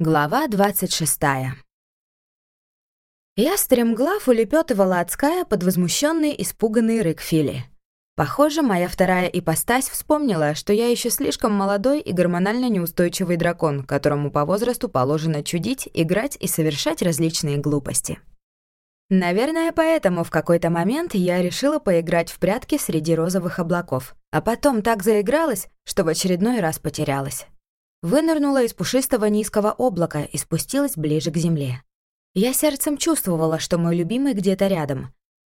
Глава 26. Я стремглав улепетывала от Ская под возмущенный, испуганный рык Фили. Похоже, моя вторая ипостась вспомнила, что я еще слишком молодой и гормонально неустойчивый дракон, которому по возрасту положено чудить, играть и совершать различные глупости. Наверное, поэтому в какой-то момент я решила поиграть в прятки среди розовых облаков, а потом так заигралась, что в очередной раз потерялась. Вынырнула из пушистого низкого облака и спустилась ближе к земле. Я сердцем чувствовала, что мой любимый где-то рядом.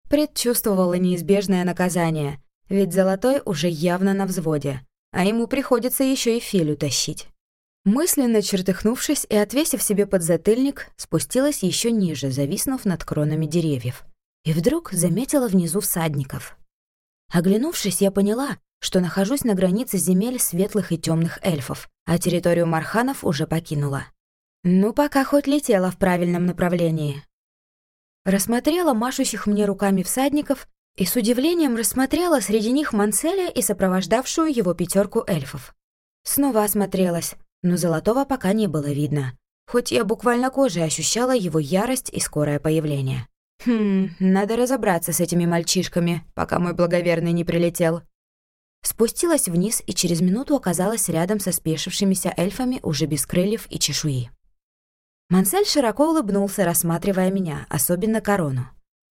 Предчувствовала неизбежное наказание, ведь Золотой уже явно на взводе, а ему приходится еще и Филю тащить. Мысленно чертыхнувшись и отвесив себе подзатыльник, спустилась еще ниже, зависнув над кронами деревьев. И вдруг заметила внизу всадников. Оглянувшись, я поняла, что нахожусь на границе земель светлых и темных эльфов, а территорию Марханов уже покинула. Ну, пока хоть летела в правильном направлении. Рассмотрела машущих мне руками всадников и с удивлением рассмотрела среди них Манселя и сопровождавшую его пятерку эльфов. Снова осмотрелась, но Золотого пока не было видно, хоть я буквально кожей ощущала его ярость и скорое появление. Хм, надо разобраться с этими мальчишками, пока мой благоверный не прилетел. Спустилась вниз и через минуту оказалась рядом со спешившимися эльфами уже без крыльев и чешуи. Мансель широко улыбнулся, рассматривая меня, особенно корону.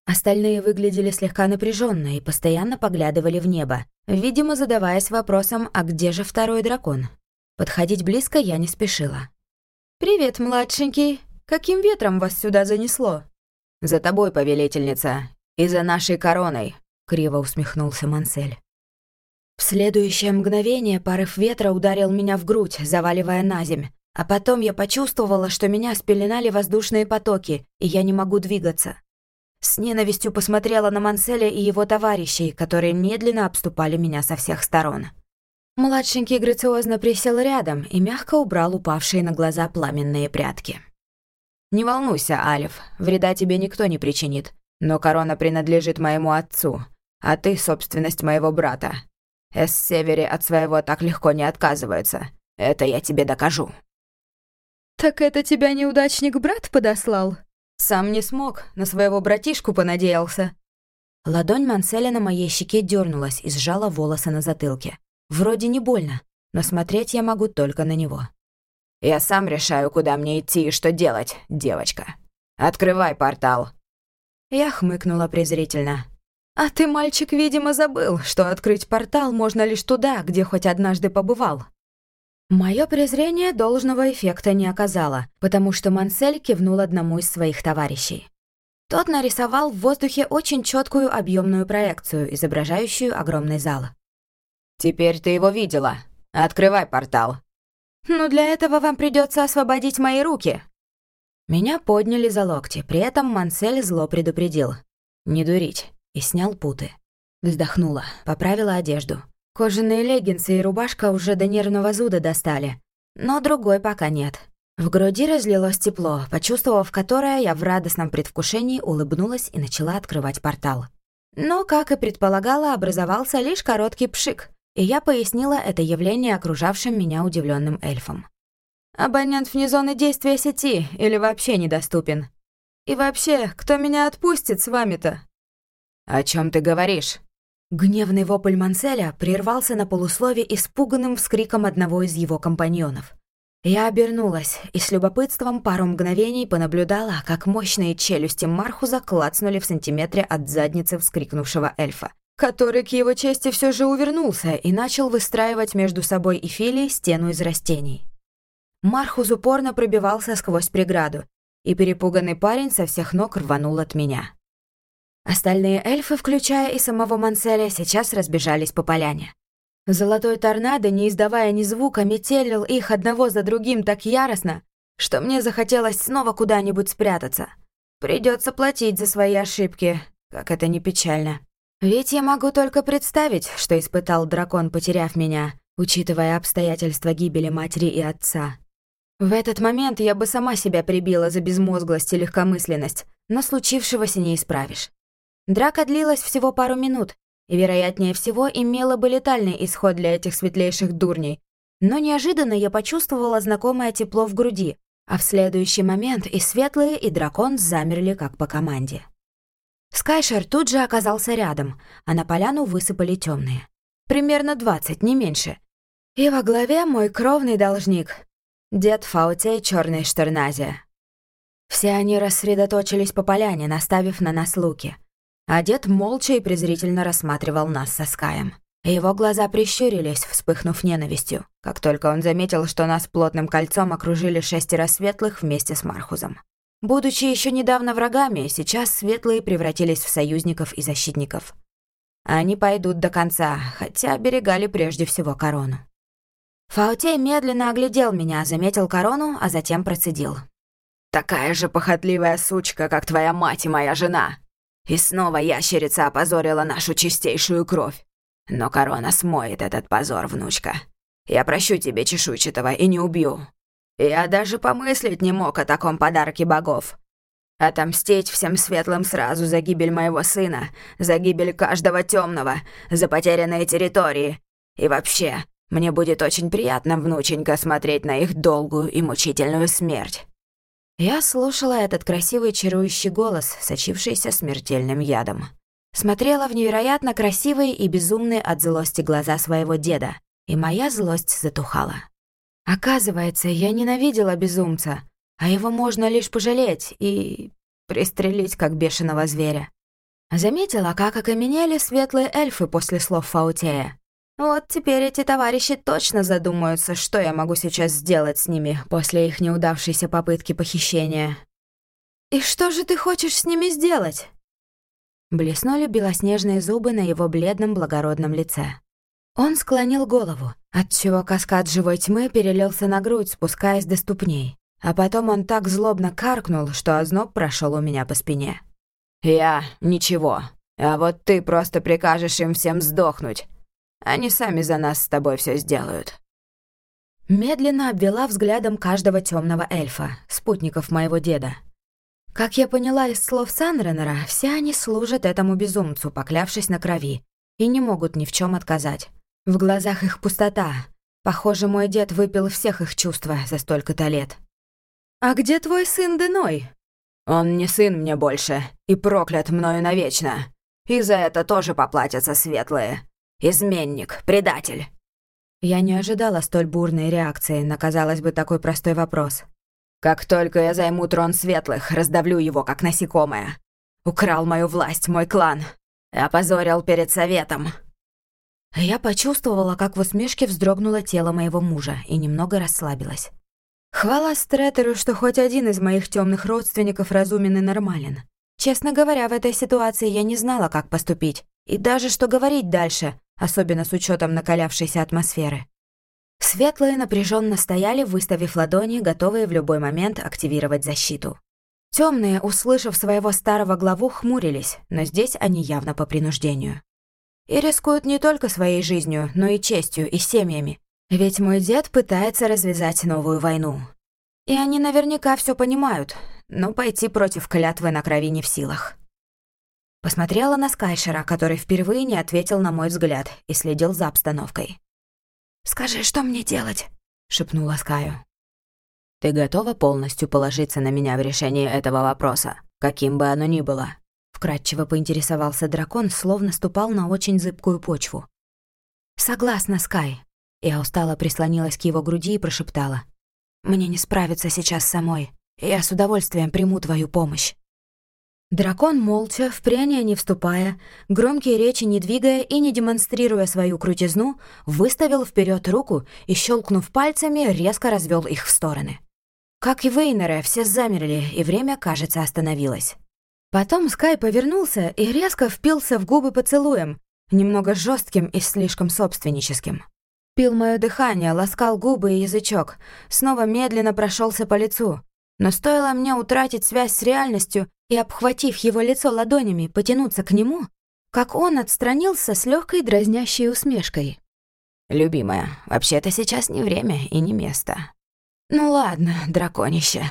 Остальные выглядели слегка напряженно и постоянно поглядывали в небо, видимо, задаваясь вопросом, а где же второй дракон? Подходить близко я не спешила. «Привет, младшенький. Каким ветром вас сюда занесло?» «За тобой, повелительница, и за нашей короной», — криво усмехнулся Мансель. В следующее мгновение порыв ветра ударил меня в грудь, заваливая на земь. А потом я почувствовала, что меня спеленали воздушные потоки, и я не могу двигаться. С ненавистью посмотрела на Манселя и его товарищей, которые медленно обступали меня со всех сторон. Младшенький грациозно присел рядом и мягко убрал упавшие на глаза пламенные прятки. «Не волнуйся, Алиф, вреда тебе никто не причинит, но корона принадлежит моему отцу, а ты — собственность моего брата. Эс-Севере от своего так легко не отказываются. Это я тебе докажу». «Так это тебя неудачник-брат подослал?» «Сам не смог, на своего братишку понадеялся». Ладонь Манселя на моей щеке дернулась и сжала волосы на затылке. Вроде не больно, но смотреть я могу только на него. «Я сам решаю, куда мне идти и что делать, девочка. Открывай портал». Я хмыкнула презрительно. «А ты, мальчик, видимо, забыл, что открыть портал можно лишь туда, где хоть однажды побывал». Моё презрение должного эффекта не оказало, потому что Мансель кивнул одному из своих товарищей. Тот нарисовал в воздухе очень четкую объемную проекцию, изображающую огромный зал. «Теперь ты его видела. Открывай портал». «Ну, для этого вам придется освободить мои руки». Меня подняли за локти, при этом Мансель зло предупредил. «Не дурить и снял путы. Вздохнула, поправила одежду. Кожаные леггинсы и рубашка уже до нервного зуда достали, но другой пока нет. В груди разлилось тепло, почувствовав которое, я в радостном предвкушении улыбнулась и начала открывать портал. Но, как и предполагала, образовался лишь короткий пшик, и я пояснила это явление окружавшим меня удивленным эльфам. «Абонент вне зоны действия сети или вообще недоступен. И вообще, кто меня отпустит с вами-то?» «О чем ты говоришь?» Гневный вопль Манселя прервался на полуслове испуганным вскриком одного из его компаньонов. Я обернулась и с любопытством пару мгновений понаблюдала, как мощные челюсти Мархуза клацнули в сантиметре от задницы вскрикнувшего эльфа, который к его чести все же увернулся и начал выстраивать между собой и Филией стену из растений. Мархуз упорно пробивался сквозь преграду, и перепуганный парень со всех ног рванул от меня. Остальные эльфы, включая и самого Манселя, сейчас разбежались по поляне. Золотой торнадо, не издавая ни звука, метелил их одного за другим так яростно, что мне захотелось снова куда-нибудь спрятаться. Придется платить за свои ошибки, как это не печально. Ведь я могу только представить, что испытал дракон, потеряв меня, учитывая обстоятельства гибели матери и отца. В этот момент я бы сама себя прибила за безмозглость и легкомысленность, но случившегося не исправишь. Драка длилась всего пару минут, и, вероятнее всего, имела бы летальный исход для этих светлейших дурней. Но неожиданно я почувствовала знакомое тепло в груди, А в следующий момент и Светлые, и Дракон замерли как по команде. Скайшер тут же оказался рядом, а на поляну высыпали темные. Примерно двадцать, не меньше. И во главе мой кровный должник, дед Фаутей Черной Штернази. Все они рассредоточились по поляне, наставив на нас луки. А дед молча и презрительно рассматривал нас со Скаем. Его глаза прищурились, вспыхнув ненавистью, как только он заметил, что нас плотным кольцом окружили шестеро светлых вместе с Мархузом. Будучи еще недавно врагами, сейчас светлые превратились в союзников и защитников. Они пойдут до конца, хотя оберегали прежде всего корону. Фаутей медленно оглядел меня, заметил корону, а затем процедил. «Такая же похотливая сучка, как твоя мать и моя жена. И снова ящерица опозорила нашу чистейшую кровь. Но корона смоет этот позор, внучка. Я прощу тебе чешуйчатого и не убью. Я даже помыслить не мог о таком подарке богов. Отомстить всем светлым сразу за гибель моего сына, за гибель каждого темного, за потерянные территории. И вообще, мне будет очень приятно, внученька, смотреть на их долгую и мучительную смерть». Я слушала этот красивый чарующий голос, сочившийся смертельным ядом. Смотрела в невероятно красивые и безумные от злости глаза своего деда, и моя злость затухала. Оказывается, я ненавидела безумца, а его можно лишь пожалеть и пристрелить, как бешеного зверя. Заметила, как окаменели светлые эльфы после слов Фаутея. Вот теперь эти товарищи точно задумаются, что я могу сейчас сделать с ними после их неудавшейся попытки похищения. «И что же ты хочешь с ними сделать?» Блеснули белоснежные зубы на его бледном благородном лице. Он склонил голову, отчего каскад живой тьмы перелился на грудь, спускаясь до ступней. А потом он так злобно каркнул, что озноб прошел у меня по спине. «Я ничего. А вот ты просто прикажешь им всем сдохнуть. Они сами за нас с тобой все сделают». Медленно обвела взглядом каждого темного эльфа, спутников моего деда. Как я поняла из слов Санренера, все они служат этому безумцу, поклявшись на крови, и не могут ни в чем отказать. В глазах их пустота. Похоже, мой дед выпил всех их чувства за столько-то лет. «А где твой сын Деной?» «Он не сын мне больше и проклят мною навечно. И за это тоже поплатятся светлые. Изменник, предатель». Я не ожидала столь бурной реакции на, казалось бы, такой простой вопрос. Как только я займу трон светлых, раздавлю его, как насекомое. Украл мою власть, мой клан. Опозорил перед советом». Я почувствовала, как в усмешке вздрогнуло тело моего мужа и немного расслабилась. Хвала Стрэтеру, что хоть один из моих темных родственников разумен и нормален. Честно говоря, в этой ситуации я не знала, как поступить, и даже что говорить дальше, особенно с учетом накалявшейся атмосферы. Светлые напряженно стояли, выставив ладони, готовые в любой момент активировать защиту. Темные, услышав своего старого главу, хмурились, но здесь они явно по принуждению. И рискуют не только своей жизнью, но и честью, и семьями. Ведь мой дед пытается развязать новую войну. И они наверняка все понимают, но пойти против клятвы на крови не в силах. Посмотрела на Скайшера, который впервые не ответил на мой взгляд и следил за обстановкой. «Скажи, что мне делать?» — шепнула Скаю. «Ты готова полностью положиться на меня в решении этого вопроса, каким бы оно ни было?» Вкратчиво поинтересовался дракон, словно ступал на очень зыбкую почву. «Согласна, Скай». Я устало прислонилась к его груди и прошептала. «Мне не справиться сейчас самой. Я с удовольствием приму твою помощь». Дракон молча, в прения не вступая, громкие речи не двигая и не демонстрируя свою крутизну, выставил вперед руку и, щелкнув пальцами, резко развел их в стороны. Как и Вейнеры, все замерли, и время, кажется, остановилось. Потом Скай повернулся и резко впился в губы поцелуем, немного жестким и слишком собственническим. Пил мое дыхание, ласкал губы и язычок, снова медленно прошелся по лицу. Но стоило мне утратить связь с реальностью и, обхватив его лицо ладонями, потянуться к нему, как он отстранился с легкой дразнящей усмешкой. «Любимая, вообще-то сейчас не время и не место». «Ну ладно, драконище».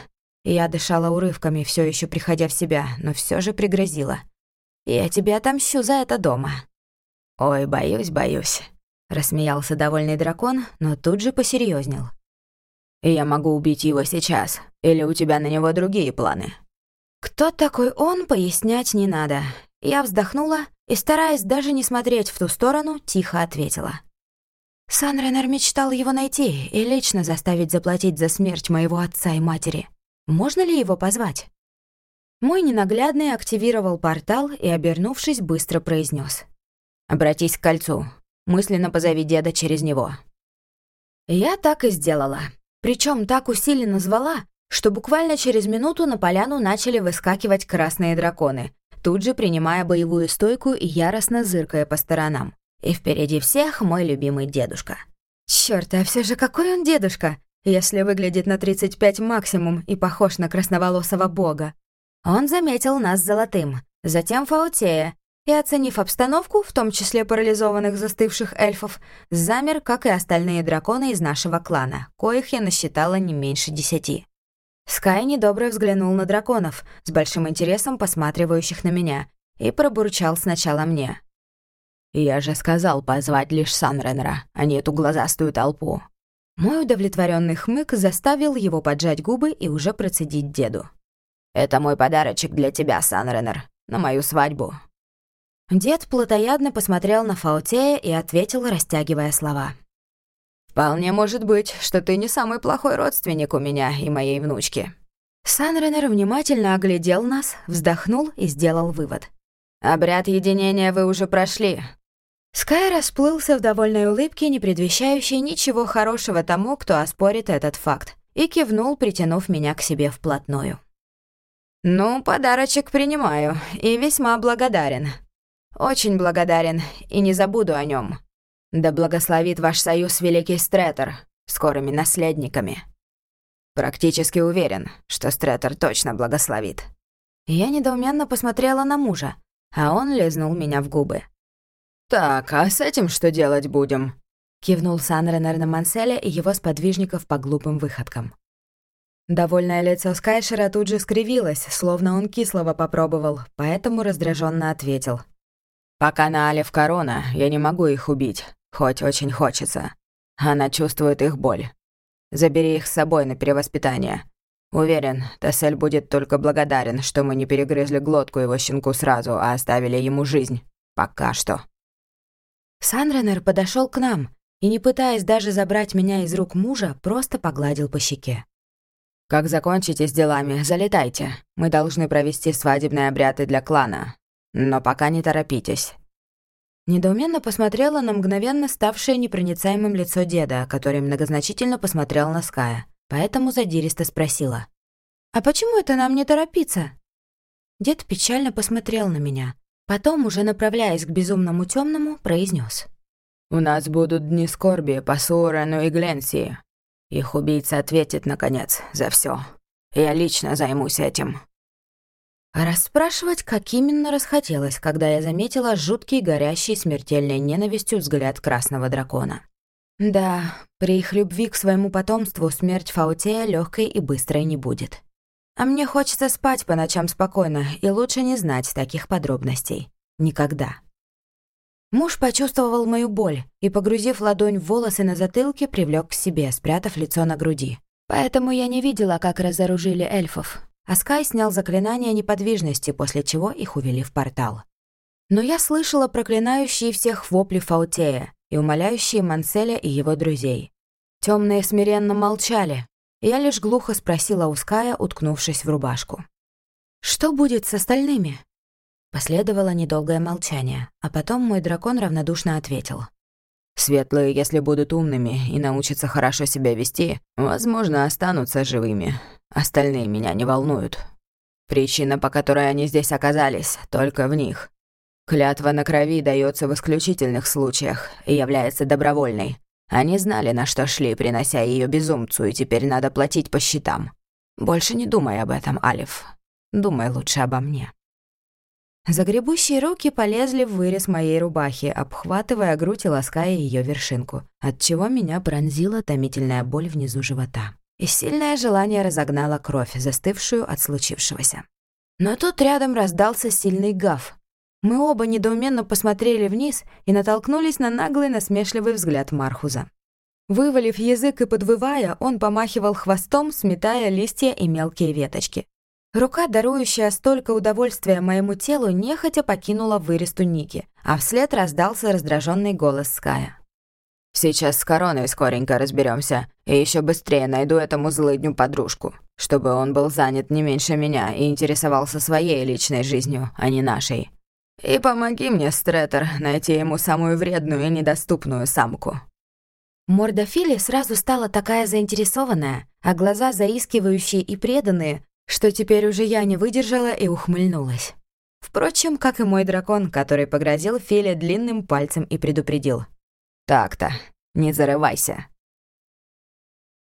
Я дышала урывками, все еще приходя в себя, но все же пригрозила. «Я тебе отомщу за это дома». «Ой, боюсь, боюсь», — рассмеялся довольный дракон, но тут же посерьезнел. я могу убить его сейчас. Или у тебя на него другие планы?» Кто такой он, пояснять не надо. Я вздохнула и, стараясь даже не смотреть в ту сторону, тихо ответила. Санренер мечтал его найти и лично заставить заплатить за смерть моего отца и матери. Можно ли его позвать? Мой ненаглядный активировал портал и, обернувшись, быстро произнес: «Обратись к кольцу. Мысленно позови деда через него». Я так и сделала. Причем так усиленно звала, что буквально через минуту на поляну начали выскакивать красные драконы, тут же принимая боевую стойку и яростно зыркая по сторонам. И впереди всех мой любимый дедушка. Чёрт, а все же какой он дедушка, если выглядит на 35 максимум и похож на красноволосого бога. Он заметил нас золотым, затем Фаутея, и, оценив обстановку, в том числе парализованных застывших эльфов, замер, как и остальные драконы из нашего клана, коих я насчитала не меньше десяти. Скай недобро взглянул на драконов, с большим интересом посматривающих на меня, и пробурчал сначала мне. «Я же сказал позвать лишь Санренера, а не эту глазастую толпу». Мой удовлетворенный хмык заставил его поджать губы и уже процедить деду. «Это мой подарочек для тебя, Санренер, на мою свадьбу». Дед плотоядно посмотрел на Фаутея и ответил, растягивая слова. «Вполне может быть, что ты не самый плохой родственник у меня и моей внучки». Санренер внимательно оглядел нас, вздохнул и сделал вывод. «Обряд единения вы уже прошли, Скай расплылся в довольной улыбке, не предвещающей ничего хорошего тому, кто оспорит этот факт, и кивнул, притянув меня к себе вплотную. «Ну, подарочек принимаю, и весьма благодарен. Очень благодарен, и не забуду о нем. Да благословит ваш союз великий Стретер, скорыми наследниками. Практически уверен, что Стретер точно благословит». Я недоуменно посмотрела на мужа, а он лизнул меня в губы. «Так, а с этим что делать будем?» Кивнул Санренер на Манселя и его сподвижников по глупым выходкам. Довольное лицо Скайшера тут же скривилось, словно он кислого попробовал, поэтому раздраженно ответил. «Пока на Алиф корона, я не могу их убить, хоть очень хочется. Она чувствует их боль. Забери их с собой на перевоспитание. Уверен, Тассель будет только благодарен, что мы не перегрызли глотку его щенку сразу, а оставили ему жизнь. Пока что». Санренер подошел к нам и, не пытаясь даже забрать меня из рук мужа, просто погладил по щеке. «Как закончите с делами, залетайте. Мы должны провести свадебные обряды для клана. Но пока не торопитесь». Недоуменно посмотрела на мгновенно ставшее непроницаемым лицо деда, который многозначительно посмотрел на Ская, поэтому задиристо спросила. «А почему это нам не торопиться?» Дед печально посмотрел на меня, Потом, уже направляясь к безумному темному, произнес: «У нас будут дни скорби по Суорану и Гленсии. Их убийца ответит, наконец, за все. Я лично займусь этим». Расспрашивать, как именно расхотелось, когда я заметила жуткий, горящий смертельной ненавистью взгляд красного дракона. Да, при их любви к своему потомству смерть Фаутея легкой и быстрой не будет. А мне хочется спать по ночам спокойно, и лучше не знать таких подробностей. Никогда. Муж почувствовал мою боль и, погрузив ладонь в волосы на затылке, привлек к себе, спрятав лицо на груди. Поэтому я не видела, как разоружили эльфов. А Скай снял заклинание неподвижности, после чего их увели в портал. Но я слышала проклинающие всех вопли Фаутея и умоляющие Манселя и его друзей. Темные смиренно молчали, я лишь глухо спросила у Ская, уткнувшись в рубашку. «Что будет с остальными?» Последовало недолгое молчание, а потом мой дракон равнодушно ответил. «Светлые, если будут умными и научатся хорошо себя вести, возможно, останутся живыми. Остальные меня не волнуют. Причина, по которой они здесь оказались, только в них. Клятва на крови дается в исключительных случаях и является добровольной. Они знали, на что шли, принося ее безумцу, и теперь надо платить по счетам. Больше не думай об этом, Алиф. Думай лучше обо мне. Загребущие руки полезли в вырез моей рубахи, обхватывая грудь и лаская ее вершинку, отчего меня пронзила томительная боль внизу живота. И сильное желание разогнало кровь, застывшую от случившегося. Но тут рядом раздался сильный гав, мы оба недоуменно посмотрели вниз и натолкнулись на наглый насмешливый взгляд Мархуза. Вывалив язык и подвывая, он помахивал хвостом, сметая листья и мелкие веточки. Рука, дарующая столько удовольствия моему телу, нехотя покинула выресту Ники, а вслед раздался раздраженный голос Ская. «Сейчас с короной скоренько разберемся, и еще быстрее найду этому злыдню подружку, чтобы он был занят не меньше меня и интересовался своей личной жизнью, а не нашей. И помоги мне, Стретер, найти ему самую вредную и недоступную самку». Морда Фили сразу стала такая заинтересованная, а глаза заискивающие и преданные, что теперь уже я не выдержала и ухмыльнулась. Впрочем, как и мой дракон, который погрозил Филе длинным пальцем и предупредил. «Так-то, не зарывайся.